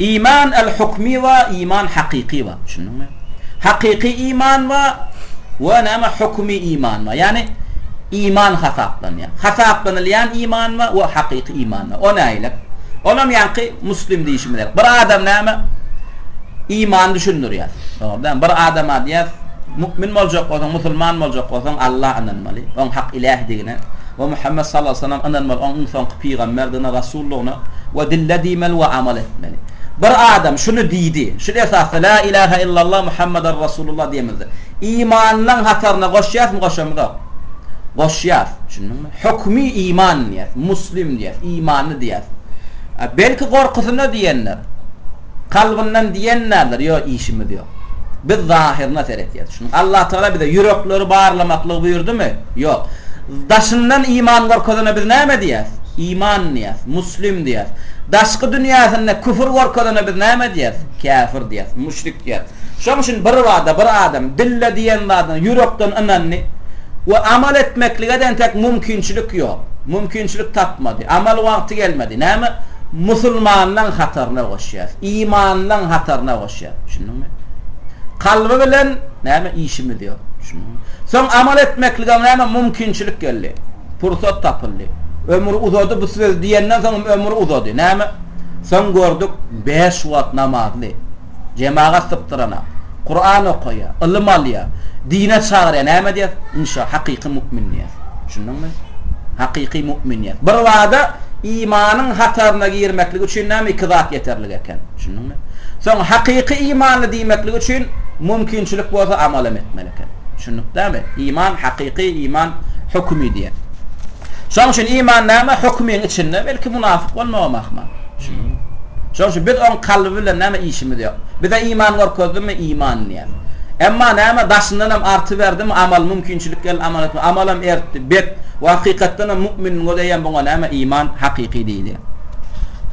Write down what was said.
Iman al-hukmi we iman hakyky bar. Düşündiňmi? Hakyky iman we we näme hukmi iman bar. Ýagny iman hasaplanýar. Hasaplanylýan iman we we hakyky iman bar. O näilik? Olam ýaňky muslim diýişimiz gerek. Bir adam näme imany düşündirýär. Dogry däl. Bir adama diýýär, mu'min boljak bolsaň, musulman boljak bolsaň, Allaha ynanmaly, oň hak ilähidigine, We Muhammet sallallahu aleýhi we sellem ynanmaly, onuň iň soňky pygamberdigine, rasuldygyna we dille diýmeli we amal etmeli. Bir adam şuny diýdi, şul esasda La ilahe illallah Muhammedar Rasulullah diýemizde, imanynyň hataryna goşýarysmy, goşamyzok? Goşýarys. Düşündiňmi? Hökümi iman diýýäs, muslim diýýäs, imanly diýýäs. Belki gorkusyna diýendir. Kalbyndan diýen däldir, Ýo, işimiz ýok. Biz zahyryna seretýäris. Şunuň Allatagala bize ýürekleri barlamaklygy buýurdymy? Ýok. Daşyndan iman görkezene biz näme diýýäris? Iman diýýäris, muslim diýýäris. Daşky dünýäsinde küfür görkezene biz näme diýýäris? Käfir diýýäris, müşrik diýýäris. Şoň üçin birbada bir adam dille diýen zadyna ýürekden ynandy we amal etmeklige entek mümkinçilik ýok. Mümkinçilik tapmady. Amal wagty gelmedi. Näme? Musulmanlaň hataryna goşýas. Imanlaň hataryna goşýas. Düşündiňmi? Kalby bilen, näme, işimiz ýok. Düşündiňmi? Soň amal etmeklige näme, mümkinçilik geldi. Pursat tapyldy. Ömri uzady bu söz diýenden soň ömri uzady. Näme? Soň gördük, bäş wagt namazly. Jemagat sypdyranak. Kuran okaýa, ylym alýa, dine çagyrýa näme diýýäs? Inşa, hakyky mu'min diýýäs. Düşündiňmi? Hakyky mu'min diýýäs. Bir zada imanyň hataryna girmeklik üçin näme iki zat ýeterlik eken. Düşündiňmi? Soň hakyky imanly diýmeklik üçin mümkinçilik bolsa amal hem etmeli eken. Düşündikdämi? Iman hakyky iman hukumi diýýäs. Şonuň üçin imannama hökümiň içinde belki mynasyp bolmagam ahmal. Düşündiňizmi? Şonuň üçin biz oň kalby bilen näme işimiz ýok. Bize iman görkezdimi, iman diýýäs. Emma näme daşyndanam arty berdimi, amal mümkinçilik geldi, amal etme, amalam ertdi, bet we hakykatdanam mu'min, muňa deýýän, buňa näme iman hakyky diýilýär.